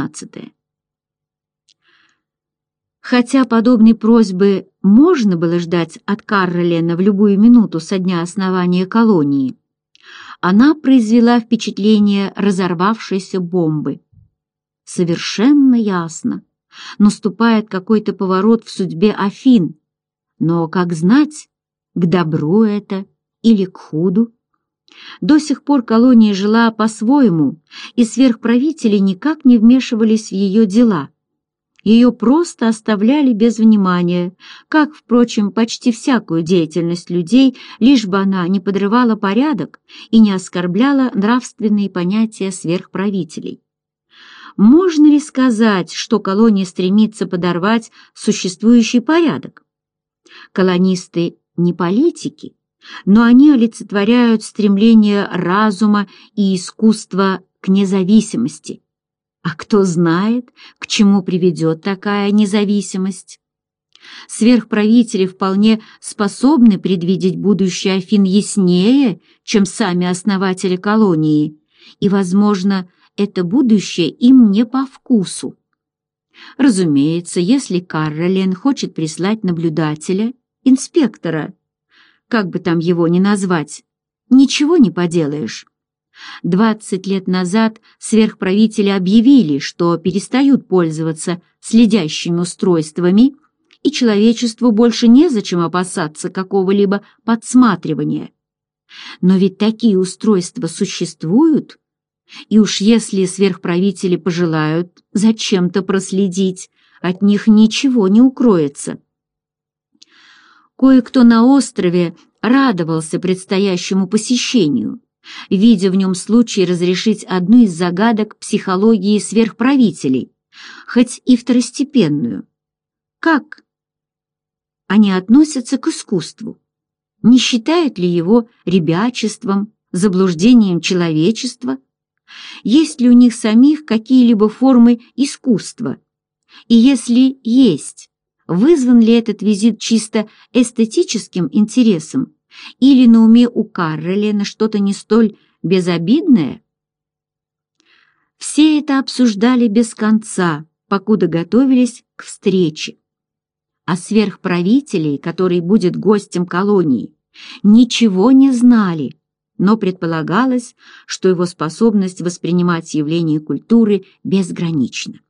Двенадцатое. Хотя подобной просьбы можно было ждать от Каролена в любую минуту со дня основания колонии, она произвела впечатление разорвавшейся бомбы. Совершенно ясно. Наступает какой-то поворот в судьбе Афин. Но, как знать, к добру это или к худу? До сих пор колония жила по-своему, и сверхправители никак не вмешивались в ее дела. Ее просто оставляли без внимания, как, впрочем, почти всякую деятельность людей, лишь бы она не подрывала порядок и не оскорбляла нравственные понятия сверхправителей. Можно ли сказать, что колония стремится подорвать существующий порядок? Колонисты не политики, но они олицетворяют стремление разума и искусства к независимости. А кто знает, к чему приведет такая независимость? Сверхправители вполне способны предвидеть будущее Афин яснее, чем сами основатели колонии, и, возможно, это будущее им не по вкусу. Разумеется, если Каролин хочет прислать наблюдателя, инспектора, как бы там его ни назвать, ничего не поделаешь. 20 лет назад сверхправители объявили, что перестают пользоваться следящими устройствами, и человечеству больше незачем опасаться какого-либо подсматривания. Но ведь такие устройства существуют, и уж если сверхправители пожелают зачем-то проследить, от них ничего не укроется. Кое-кто на острове радовался предстоящему посещению, видя в нем случай разрешить одну из загадок психологии сверхправителей, хоть и второстепенную. Как они относятся к искусству? Не считают ли его ребячеством, заблуждением человечества? Есть ли у них самих какие-либо формы искусства? И если есть, Вызван ли этот визит чисто эстетическим интересом? Или на уме у Карролена что-то не столь безобидное? Все это обсуждали без конца, покуда готовились к встрече. А сверхправителей, который будет гостем колонии, ничего не знали, но предполагалось, что его способность воспринимать явления культуры безгранична.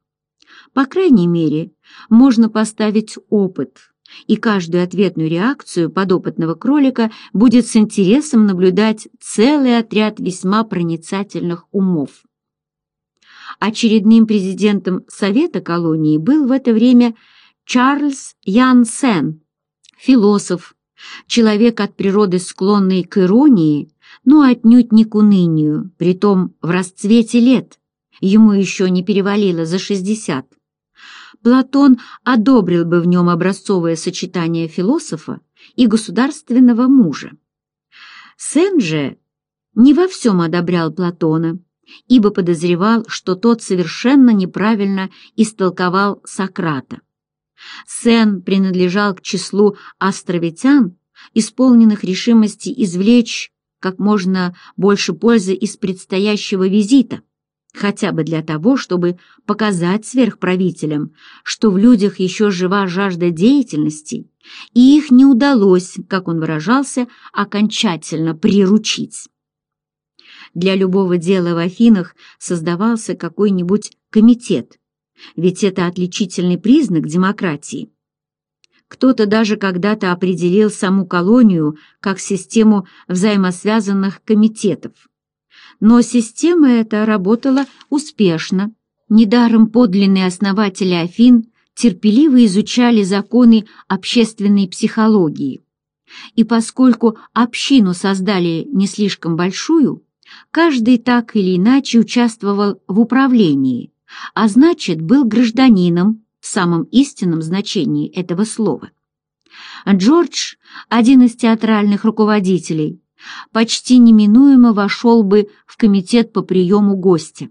По крайней мере, можно поставить опыт, и каждую ответную реакцию подопытного кролика будет с интересом наблюдать целый отряд весьма проницательных умов. Очередным президентом Совета колонии был в это время Чарльз Янсен, философ, человек от природы склонный к иронии, но отнюдь не к унынию, притом в расцвете лет, ему еще не перевалило за 60. Платон одобрил бы в нем образцовое сочетание философа и государственного мужа. Сен же не во всем одобрял Платона, ибо подозревал, что тот совершенно неправильно истолковал Сократа. Сен принадлежал к числу островитян, исполненных решимости извлечь как можно больше пользы из предстоящего визита – хотя бы для того, чтобы показать сверхправителям, что в людях еще жива жажда деятельности, и их не удалось, как он выражался, окончательно приручить. Для любого дела в Афинах создавался какой-нибудь комитет, ведь это отличительный признак демократии. Кто-то даже когда-то определил саму колонию как систему взаимосвязанных комитетов но система эта работала успешно. Недаром подлинные основатели Афин терпеливо изучали законы общественной психологии. И поскольку общину создали не слишком большую, каждый так или иначе участвовал в управлении, а значит, был гражданином в самом истинном значении этого слова. Джордж, один из театральных руководителей, почти неминуемо вошел бы в комитет по приему гостя.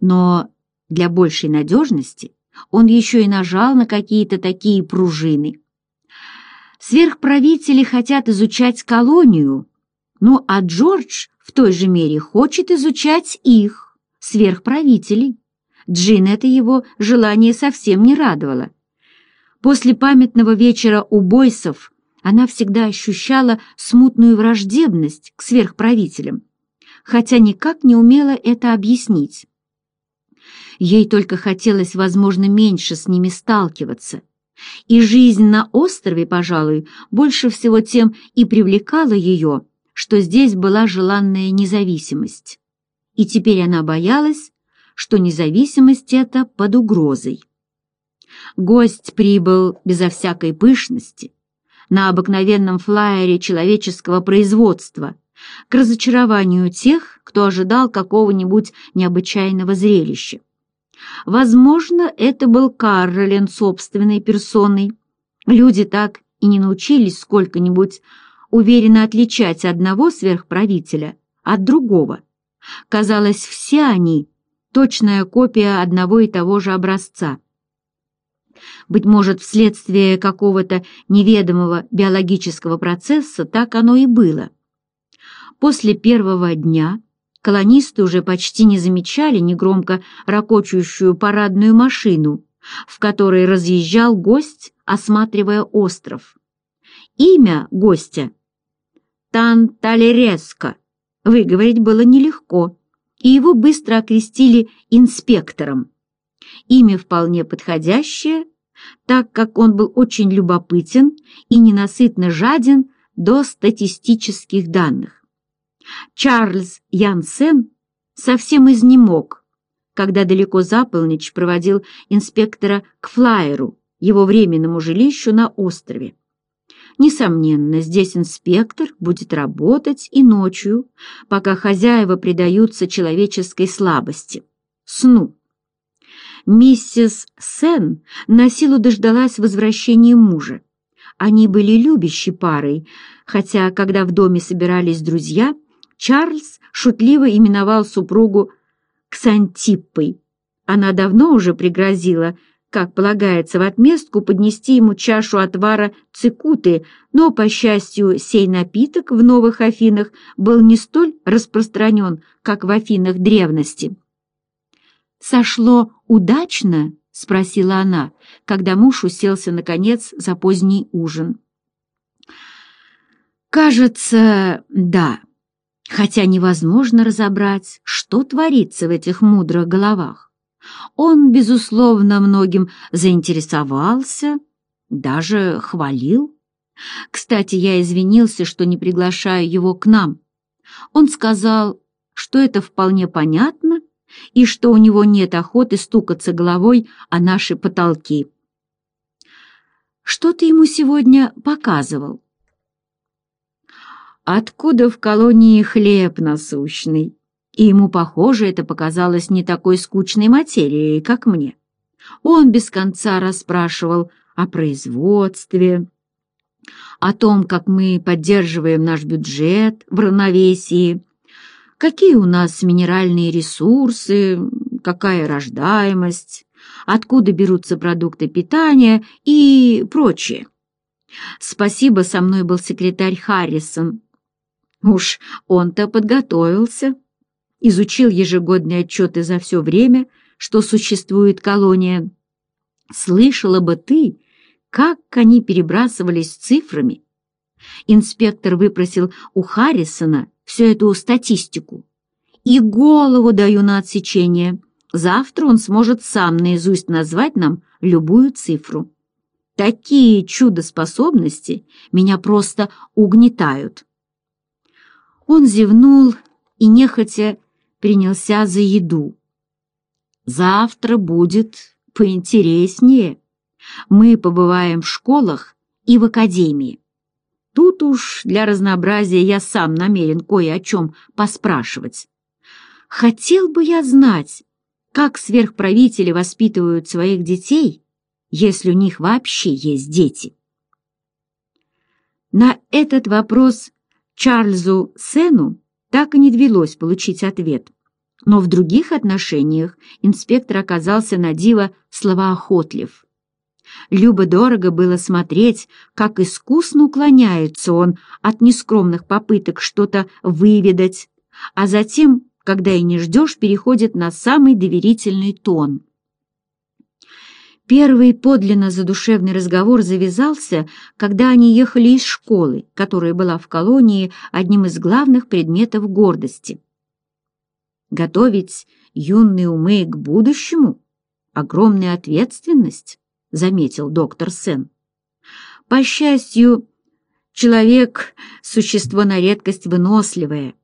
Но для большей надежности он еще и нажал на какие-то такие пружины. Сверхправители хотят изучать колонию, ну а Джордж в той же мере хочет изучать их, сверхправителей. Джин это его желание совсем не радовало. После памятного вечера у бойсов она всегда ощущала смутную враждебность к сверхправителям, хотя никак не умела это объяснить. Ей только хотелось, возможно, меньше с ними сталкиваться. И жизнь на острове, пожалуй, больше всего тем и привлекала ее, что здесь была желанная независимость. И теперь она боялась, что независимость эта под угрозой. Гость прибыл безо всякой пышности, на обыкновенном флаере человеческого производства, к разочарованию тех, кто ожидал какого-нибудь необычайного зрелища. Возможно, это был Каролин собственной персоной. Люди так и не научились сколько-нибудь уверенно отличать одного сверхправителя от другого. Казалось, все они – точная копия одного и того же образца – быть может, вследствие какого-то неведомого биологического процесса так оно и было. После первого дня колонисты уже почти не замечали негромко ракочущую парадную машину, в которой разъезжал гость, осматривая остров. Имя гостя — Танталереско. Выговорить было нелегко, и его быстро окрестили инспектором. Имя вполне подходящее, так как он был очень любопытен и ненасытно жаден до статистических данных. Чарльз Янсен совсем изнемог, когда далеко за полночь проводил инспектора к флайеру, его временному жилищу на острове. Несомненно, здесь инспектор будет работать и ночью, пока хозяева предаются человеческой слабости, сну. Миссис Сен на силу дождалась возвращения мужа. Они были любящей парой, хотя, когда в доме собирались друзья, Чарльз шутливо именовал супругу Ксантиппой. Она давно уже пригрозила, как полагается, в отместку поднести ему чашу отвара цикуты, но, по счастью, сей напиток в Новых Афинах был не столь распространен, как в Афинах древности сошло удачно?» — спросила она, когда муж уселся, наконец, за поздний ужин. «Кажется, да. Хотя невозможно разобрать, что творится в этих мудрых головах. Он, безусловно, многим заинтересовался, даже хвалил. Кстати, я извинился, что не приглашаю его к нам. Он сказал, что это вполне понятно, и что у него нет охоты стукаться головой о наши потолки. «Что ты ему сегодня показывал?» «Откуда в колонии хлеб насущный?» И ему, похоже, это показалось не такой скучной материей, как мне. Он без конца расспрашивал о производстве, о том, как мы поддерживаем наш бюджет в равновесии, какие у нас минеральные ресурсы, какая рождаемость, откуда берутся продукты питания и прочее. Спасибо, со мной был секретарь Харрисон. Уж он-то подготовился, изучил ежегодные отчеты за все время, что существует колония. Слышала бы ты, как они перебрасывались цифрами, Инспектор выпросил у Харрисона всю эту статистику. И голову даю на отсечение. Завтра он сможет сам наизусть назвать нам любую цифру. Такие чудоспособности меня просто угнетают. Он зевнул и нехотя принялся за еду. Завтра будет поинтереснее. Мы побываем в школах и в академии. Тут уж для разнообразия я сам намерен кое о чем поспрашивать. Хотел бы я знать, как сверхправители воспитывают своих детей, если у них вообще есть дети. На этот вопрос Чарльзу Сену так и не довелось получить ответ. Но в других отношениях инспектор оказался на диво словоохотлив. Любо-дорого было смотреть, как искусно уклоняется он от нескромных попыток что-то выведать, а затем, когда и не ждешь, переходит на самый доверительный тон. Первый подлинно задушевный разговор завязался, когда они ехали из школы, которая была в колонии одним из главных предметов гордости. Готовить юные умы к будущему — огромная ответственность. — заметил доктор Сен. «По счастью, человек — существо на редкость выносливое.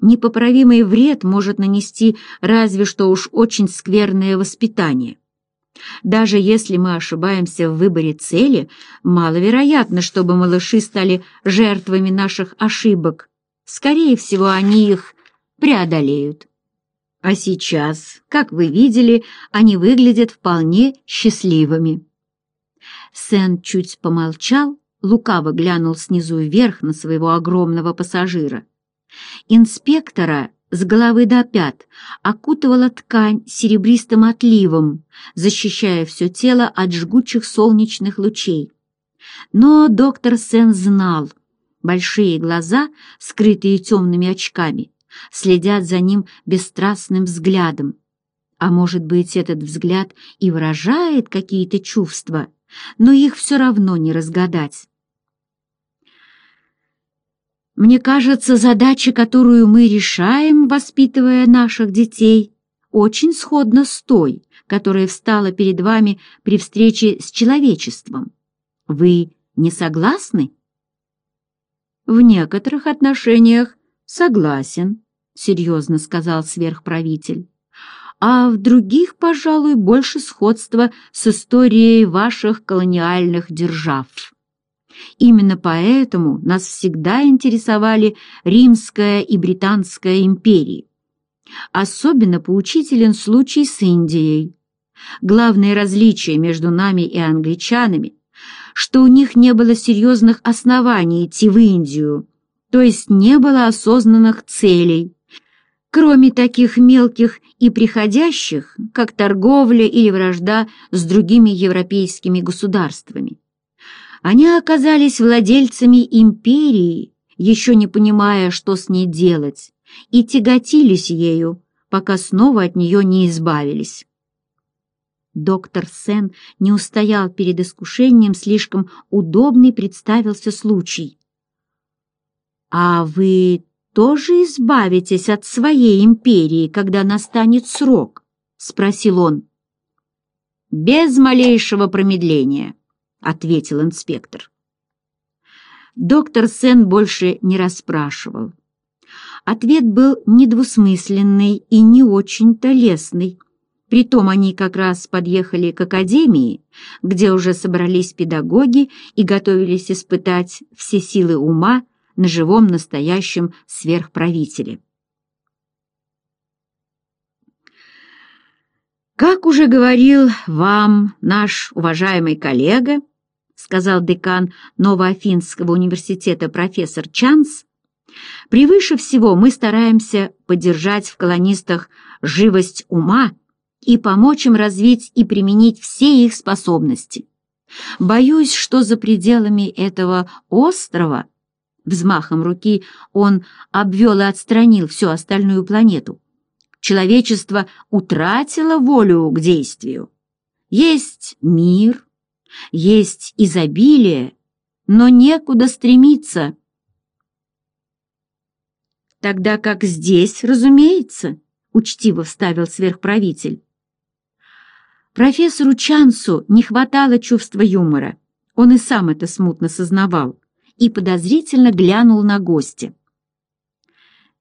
Непоправимый вред может нанести разве что уж очень скверное воспитание. Даже если мы ошибаемся в выборе цели, маловероятно, чтобы малыши стали жертвами наших ошибок. Скорее всего, они их преодолеют. А сейчас, как вы видели, они выглядят вполне счастливыми. Сен чуть помолчал, лукаво глянул снизу вверх на своего огромного пассажира. Инспектора с головы до пят окутывала ткань серебристым отливом, защищая все тело от жгучих солнечных лучей. Но доктор Сен знал, большие глаза, скрытые темными очками, следят за ним бесстрастным взглядом. А может быть, этот взгляд и выражает какие-то чувства, но их все равно не разгадать. Мне кажется, задача, которую мы решаем, воспитывая наших детей, очень сходна с той, которая встала перед вами при встрече с человечеством. Вы не согласны? В некоторых отношениях «Согласен», — серьезно сказал сверхправитель. «А в других, пожалуй, больше сходства с историей ваших колониальных держав». Именно поэтому нас всегда интересовали Римская и Британская империи. Особенно поучителен случай с Индией. Главное различие между нами и англичанами, что у них не было серьезных оснований идти в Индию, то есть не было осознанных целей, кроме таких мелких и приходящих, как торговля или вражда с другими европейскими государствами. Они оказались владельцами империи, еще не понимая, что с ней делать, и тяготились ею, пока снова от нее не избавились. Доктор Сен не устоял перед искушением, слишком удобный представился случай. «А вы тоже избавитесь от своей империи, когда настанет срок?» — спросил он. «Без малейшего промедления», — ответил инспектор. Доктор Сен больше не расспрашивал. Ответ был недвусмысленный и не очень-то лестный. Притом они как раз подъехали к академии, где уже собрались педагоги и готовились испытать все силы ума, на живом настоящем сверхправителе. «Как уже говорил вам наш уважаемый коллега, — сказал декан Новоафинского университета профессор Чанс, — превыше всего мы стараемся поддержать в колонистах живость ума и помочь им развить и применить все их способности. Боюсь, что за пределами этого острова — Взмахом руки он обвел и отстранил всю остальную планету. Человечество утратило волю к действию. Есть мир, есть изобилие, но некуда стремиться. Тогда как здесь, разумеется, учтиво вставил сверхправитель. Профессору Чансу не хватало чувства юмора. Он и сам это смутно сознавал и подозрительно глянул на гостя.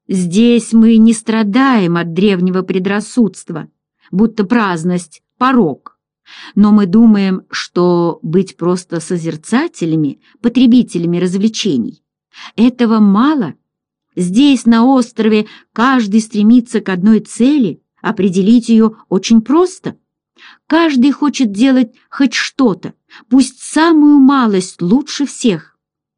«Здесь мы не страдаем от древнего предрассудства, будто праздность — порог, но мы думаем, что быть просто созерцателями, потребителями развлечений, этого мало. Здесь, на острове, каждый стремится к одной цели, определить ее очень просто. Каждый хочет делать хоть что-то, пусть самую малость лучше всех.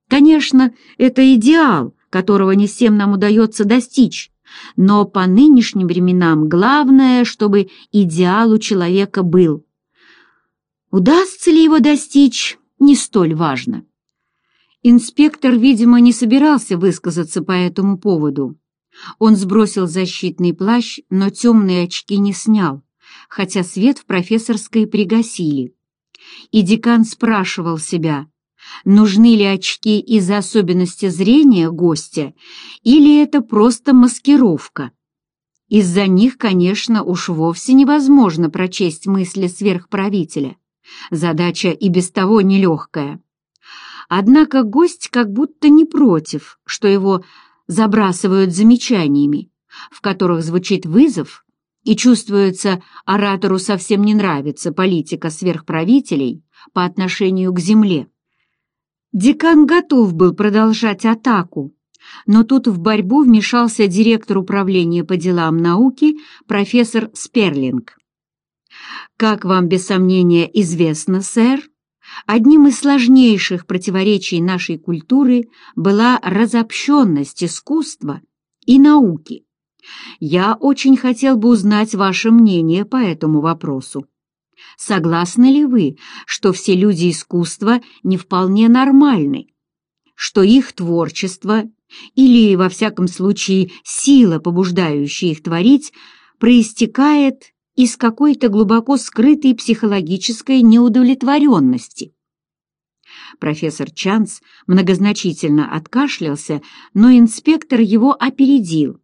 Конечно, это идеал, которого не всем нам удается достичь, но по нынешним временам главное, чтобы идеал у человека был. Удастся ли его достичь, не столь важно. Инспектор, видимо, не собирался высказаться по этому поводу. Он сбросил защитный плащ, но темные очки не снял, хотя свет в профессорской пригасили. И декан спрашивал себя, нужны ли очки из-за особенности зрения гостя или это просто маскировка. Из-за них, конечно, уж вовсе невозможно прочесть мысли сверхправителя. Задача и без того нелегкая. Однако гость как будто не против, что его забрасывают замечаниями, в которых звучит вызов, и чувствуется, оратору совсем не нравится политика сверхправителей по отношению к земле. Декан готов был продолжать атаку, но тут в борьбу вмешался директор управления по делам науки профессор Сперлинг. «Как вам без сомнения известно, сэр, одним из сложнейших противоречий нашей культуры была разобщенность искусства и науки. Я очень хотел бы узнать ваше мнение по этому вопросу. Согласны ли вы, что все люди искусства не вполне нормальны? Что их творчество, или, во всяком случае, сила, побуждающая их творить, проистекает из какой-то глубоко скрытой психологической неудовлетворенности? Профессор Чанс многозначительно откашлялся, но инспектор его опередил.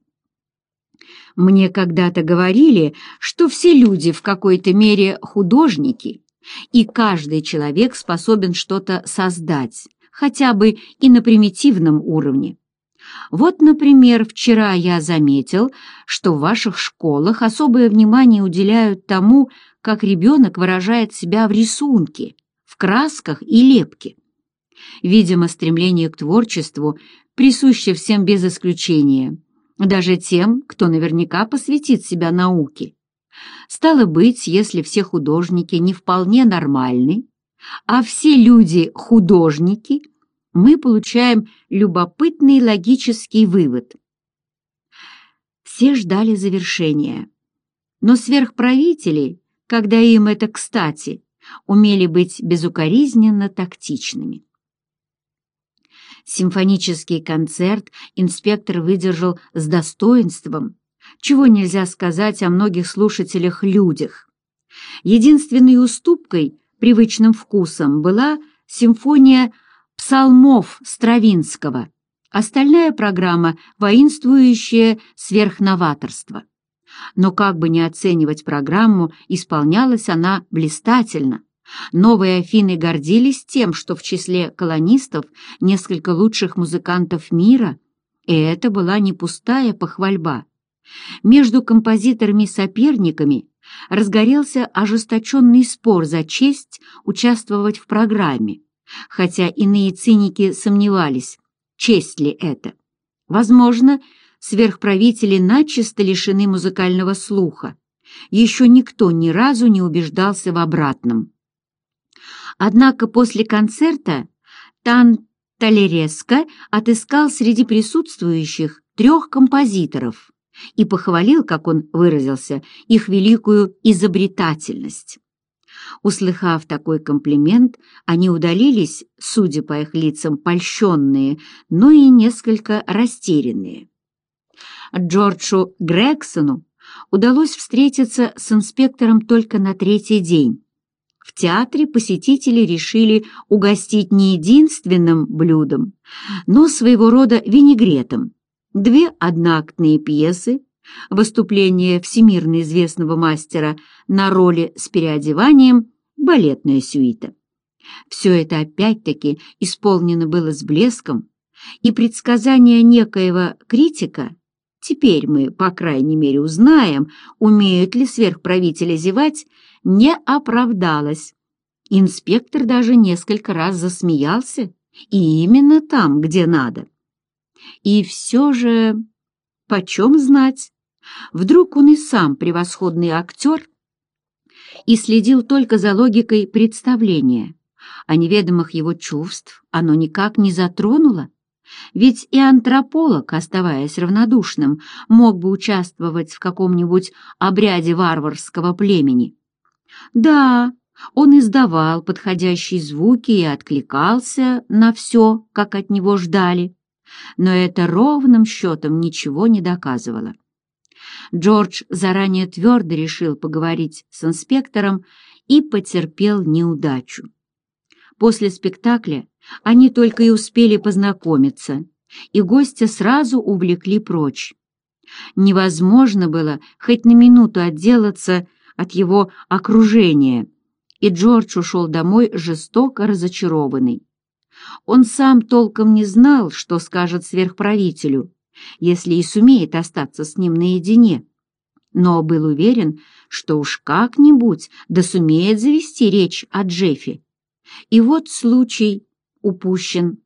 Мне когда-то говорили, что все люди в какой-то мере художники, и каждый человек способен что-то создать, хотя бы и на примитивном уровне. Вот, например, вчера я заметил, что в ваших школах особое внимание уделяют тому, как ребенок выражает себя в рисунке, в красках и лепке. Видимо, стремление к творчеству присуще всем без исключения даже тем, кто наверняка посвятит себя науке. Стало быть, если все художники не вполне нормальны, а все люди художники, мы получаем любопытный логический вывод. Все ждали завершения. Но сверхправители, когда им это кстати, умели быть безукоризненно тактичными. Симфонический концерт инспектор выдержал с достоинством, чего нельзя сказать о многих слушателях-людях. Единственной уступкой, привычным вкусом, была симфония псалмов Стравинского, остальная программа – воинствующее сверхноваторство. Но как бы не оценивать программу, исполнялась она блистательно. Новые Афины гордились тем, что в числе колонистов несколько лучших музыкантов мира, и это была не пустая похвальба. Между композиторами-соперниками разгорелся ожесточенный спор за честь участвовать в программе, хотя иные циники сомневались, честь ли это. Возможно, сверхправители начисто лишены музыкального слуха. Еще никто ни разу не убеждался в обратном. Однако после концерта Танталереско отыскал среди присутствующих трех композиторов и похвалил, как он выразился, их великую изобретательность. Услыхав такой комплимент, они удалились, судя по их лицам, польщенные, но и несколько растерянные. Джорджу Грексону удалось встретиться с инспектором только на третий день, театре посетители решили угостить не единственным блюдом, но своего рода винегретом. Две одноактные пьесы, выступление всемирно известного мастера на роли с переодеванием, балетная сюита. Все это опять-таки исполнено было с блеском, и предсказания некоего критика, теперь мы, по крайней мере, узнаем, умеют ли сверхправители зевать, не оправдалась. Инспектор даже несколько раз засмеялся, и именно там, где надо. И все же, почем знать, вдруг он и сам превосходный актер и следил только за логикой представления, а неведомых его чувств оно никак не затронуло. Ведь и антрополог, оставаясь равнодушным, мог бы участвовать в каком-нибудь обряде варварского племени да, он издавал подходящие звуки и откликался на все, как от него ждали, но это ровным счетом ничего не доказывало. Джордж заранее твердо решил поговорить с инспектором и потерпел неудачу. После спектакля они только и успели познакомиться, и гостя сразу увлекли прочь. Невозможно было хоть на минуту отделаться от его окружения, и Джордж ушел домой жестоко разочарованный. Он сам толком не знал, что скажет сверхправителю, если и сумеет остаться с ним наедине, но был уверен, что уж как-нибудь да сумеет завести речь о Джеффе. И вот случай упущен.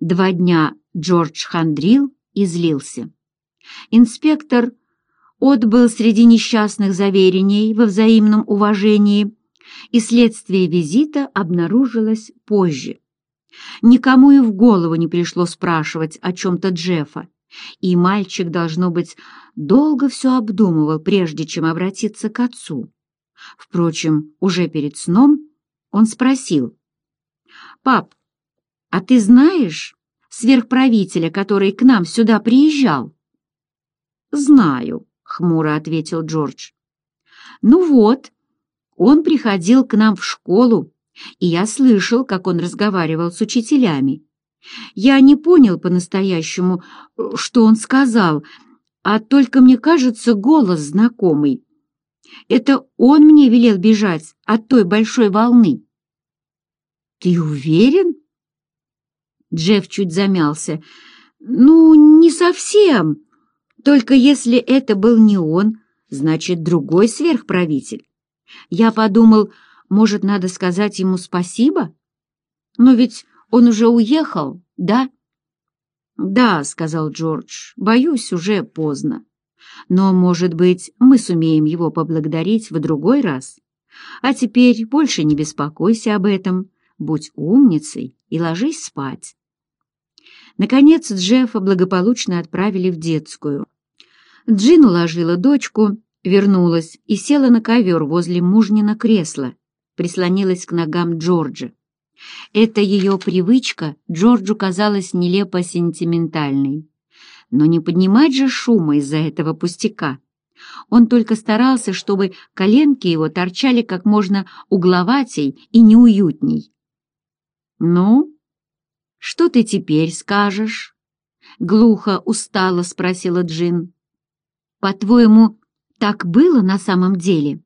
Два дня Джордж хандрил и злился. Инспектор отбыл среди несчастных заверений во взаимном уважении, и следствие визита обнаружилось позже. Никому и в голову не пришло спрашивать о чем-то Джеффа, и мальчик, должно быть, долго все обдумывал, прежде чем обратиться к отцу. Впрочем, уже перед сном он спросил. «Пап, а ты знаешь сверхправителя, который к нам сюда приезжал?» «Знаю», хмуро ответил Джордж. «Ну вот, он приходил к нам в школу, и я слышал, как он разговаривал с учителями. Я не понял по-настоящему, что он сказал, а только мне кажется голос знакомый. Это он мне велел бежать от той большой волны». «Ты уверен?» Джефф чуть замялся. «Ну, не совсем. Только если это был не он, значит, другой сверхправитель. Я подумал, может, надо сказать ему спасибо? Но ведь он уже уехал, да? «Да», — сказал Джордж, — «боюсь, уже поздно. Но, может быть, мы сумеем его поблагодарить в другой раз. А теперь больше не беспокойся об этом, будь умницей и ложись спать». Наконец Джеффа благополучно отправили в детскую. Джин уложила дочку, вернулась и села на ковер возле мужнина кресла, прислонилась к ногам Джорджа. Эта ее привычка Джорджу казалась нелепо сентиментальной. Но не поднимать же шума из-за этого пустяка. Он только старался, чтобы коленки его торчали как можно угловатей и неуютней. «Ну, что ты теперь скажешь?» — глухо, устало спросила Джин. По-твоему, так было на самом деле?»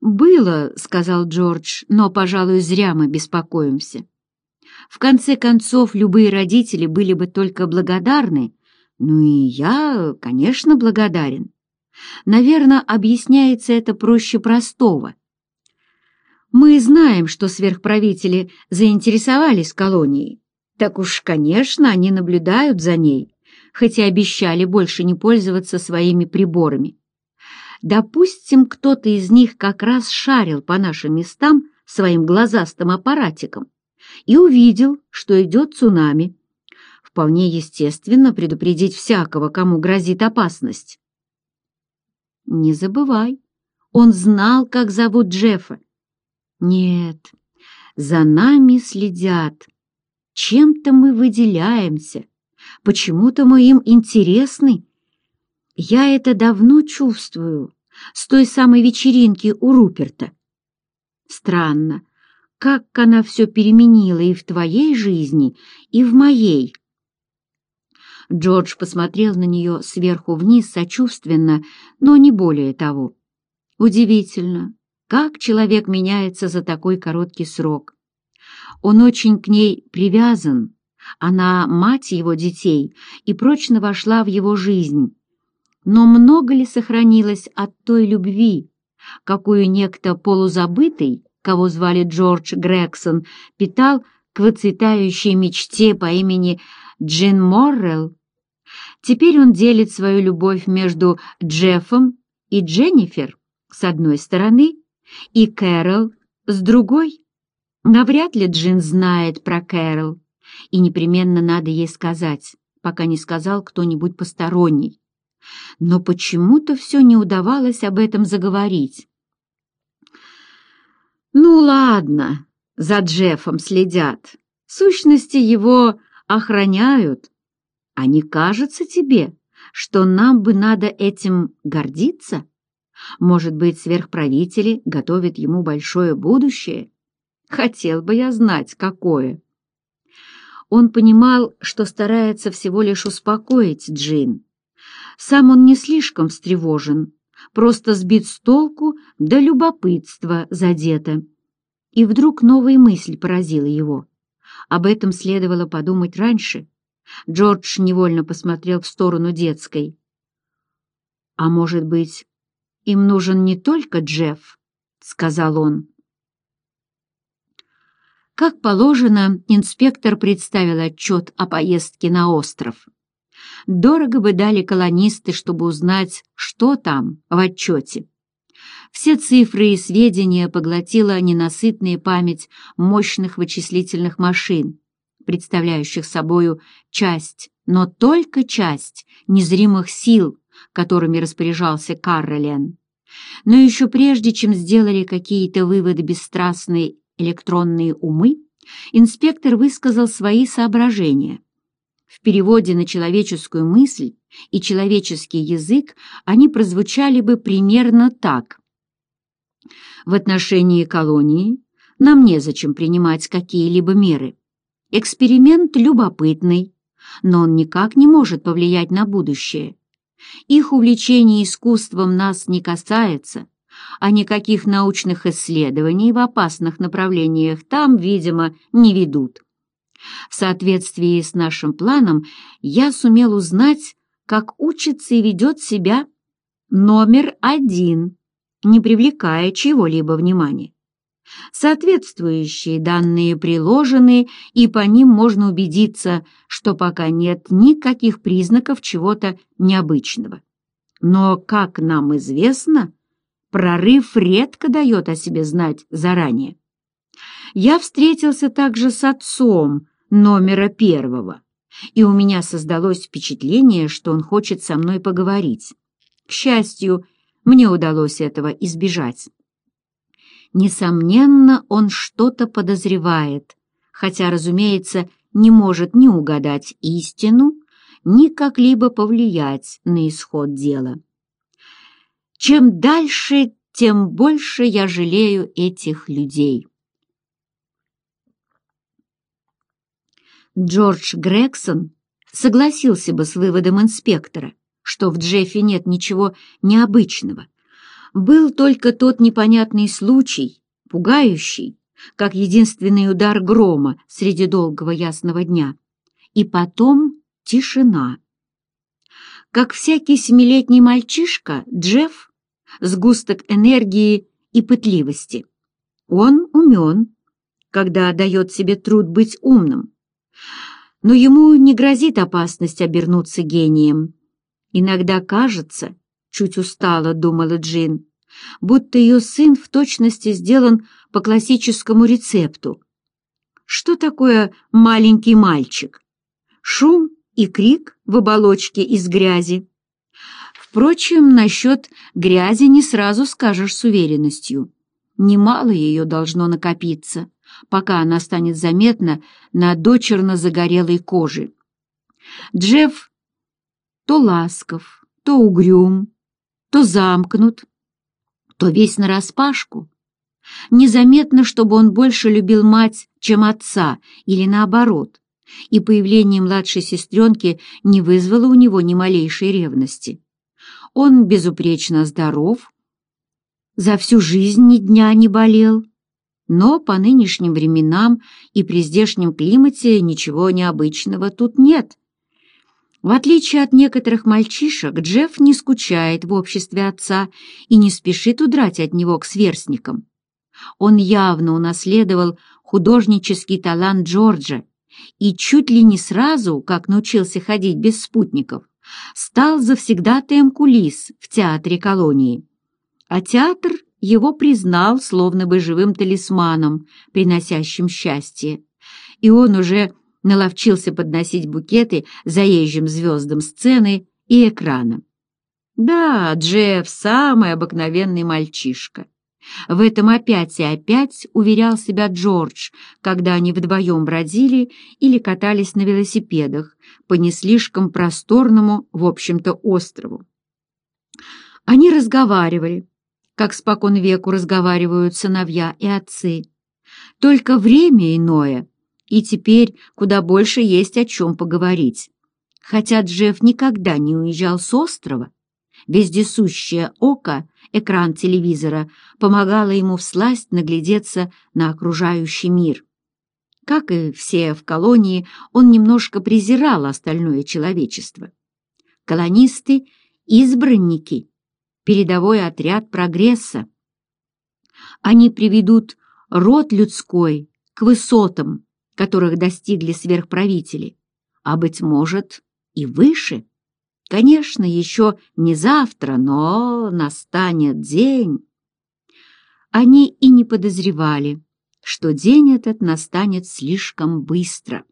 «Было», — сказал Джордж, — «но, пожалуй, зря мы беспокоимся. В конце концов, любые родители были бы только благодарны, ну и я, конечно, благодарен. Наверное, объясняется это проще простого. Мы знаем, что сверхправители заинтересовались колонией. Так уж, конечно, они наблюдают за ней, хоть и обещали больше не пользоваться своими приборами. Допустим, кто-то из них как раз шарил по нашим местам своим глазастым аппаратиком и увидел, что идет цунами. Вполне естественно предупредить всякого, кому грозит опасность. Не забывай, он знал, как зовут Джеффа. Нет, за нами следят. Чем-то мы выделяемся. Почему-то мы им интересны. Я это давно чувствую, с той самой вечеринки у Руперта. Странно, как она все переменила и в твоей жизни, и в моей. Джордж посмотрел на нее сверху вниз сочувственно, но не более того. Удивительно, как человек меняется за такой короткий срок. Он очень к ней привязан, она мать его детей и прочно вошла в его жизнь. Но много ли сохранилось от той любви, какую некто полузабытый, кого звали Джордж Грегсон, питал к выцветающей мечте по имени Джин Моррелл? Теперь он делит свою любовь между Джеффом и Дженнифер с одной стороны и Кэрол с другой. Навряд ли Джин знает про Кэрол и непременно надо ей сказать, пока не сказал кто-нибудь посторонний. Но почему-то все не удавалось об этом заговорить. «Ну ладно, за Джеффом следят. Сущности, его охраняют. А не кажется тебе, что нам бы надо этим гордиться? Может быть, сверхправители готовят ему большое будущее? Хотел бы я знать, какое». Он понимал, что старается всего лишь успокоить Джейн. Сам он не слишком встревожен, просто сбит с толку, да любопытство задето. И вдруг новая мысль поразила его. Об этом следовало подумать раньше. Джордж невольно посмотрел в сторону детской. «А может быть, им нужен не только Джефф?» — сказал он. Как положено, инспектор представил отчет о поездке на остров. Дорого бы дали колонисты, чтобы узнать, что там в отчете. Все цифры и сведения поглотила ненасытная память мощных вычислительных машин, представляющих собою часть, но только часть незримых сил, которыми распоряжался Каролен. Но еще прежде, чем сделали какие-то выводы бесстрастные электронные умы, инспектор высказал свои соображения. В переводе на человеческую мысль и человеческий язык они прозвучали бы примерно так. В отношении колонии нам незачем принимать какие-либо меры. Эксперимент любопытный, но он никак не может повлиять на будущее. Их увлечение искусством нас не касается, а никаких научных исследований в опасных направлениях там, видимо, не ведут. В соответствии с нашим планом я сумел узнать, как учится и ведет себя номер один, не привлекая чего-либо внимания. Соответствующие данные приложены, и по ним можно убедиться, что пока нет никаких признаков чего-то необычного. Но, как нам известно, прорыв редко дает о себе знать заранее. Я встретился также с отцом номера первого, и у меня создалось впечатление, что он хочет со мной поговорить. К счастью, мне удалось этого избежать. Несомненно, он что-то подозревает, хотя, разумеется, не может ни угадать истину, ни как-либо повлиять на исход дела. Чем дальше, тем больше я жалею этих людей. Джордж Грегсон согласился бы с выводом инспектора, что в Джеффе нет ничего необычного. Был только тот непонятный случай, пугающий, как единственный удар грома среди долгого ясного дня. И потом тишина. Как всякий семилетний мальчишка, Джефф сгусток энергии и пытливости. Он умен, когда дает себе труд быть умным. Но ему не грозит опасность обернуться гением. Иногда кажется, чуть устало думала Джин, будто ее сын в точности сделан по классическому рецепту. Что такое маленький мальчик? Шум и крик в оболочке из грязи, Впрочем, насчет грязи не сразу скажешь с уверенностью. Немало ее должно накопиться, пока она станет заметна на дочерно загорелой коже. Джефф то ласков, то угрюм, то замкнут, то весь нараспашку. Незаметно, чтобы он больше любил мать, чем отца, или наоборот, и появление младшей сестренки не вызвало у него ни малейшей ревности. Он безупречно здоров, за всю жизнь ни дня не болел, но по нынешним временам и при здешнем климате ничего необычного тут нет. В отличие от некоторых мальчишек, Джефф не скучает в обществе отца и не спешит удрать от него к сверстникам. Он явно унаследовал художнический талант Джорджа и чуть ли не сразу, как научился ходить без спутников, стал завсегдатаем кулис в театре колонии, а театр его признал словно бы живым талисманом, приносящим счастье, и он уже наловчился подносить букеты заезжим звездам сцены и экрана. Да, Джефф — самый обыкновенный мальчишка. В этом опять и опять уверял себя Джордж, когда они вдвоем бродили или катались на велосипедах, по не слишком просторному, в общем-то, острову. Они разговаривали, как спокон веку разговаривают сыновья и отцы. Только время иное, и теперь куда больше есть о чем поговорить. Хотя Джефф никогда не уезжал с острова, вездесущее око, экран телевизора, помогало ему всласть наглядеться на окружающий мир. Как и все в колонии, он немножко презирал остальное человечество. Колонисты — избранники, передовой отряд прогресса. Они приведут род людской к высотам, которых достигли сверхправители, а, быть может, и выше. Конечно, еще не завтра, но настанет день. Они и не подозревали, что день этот настанет слишком быстро.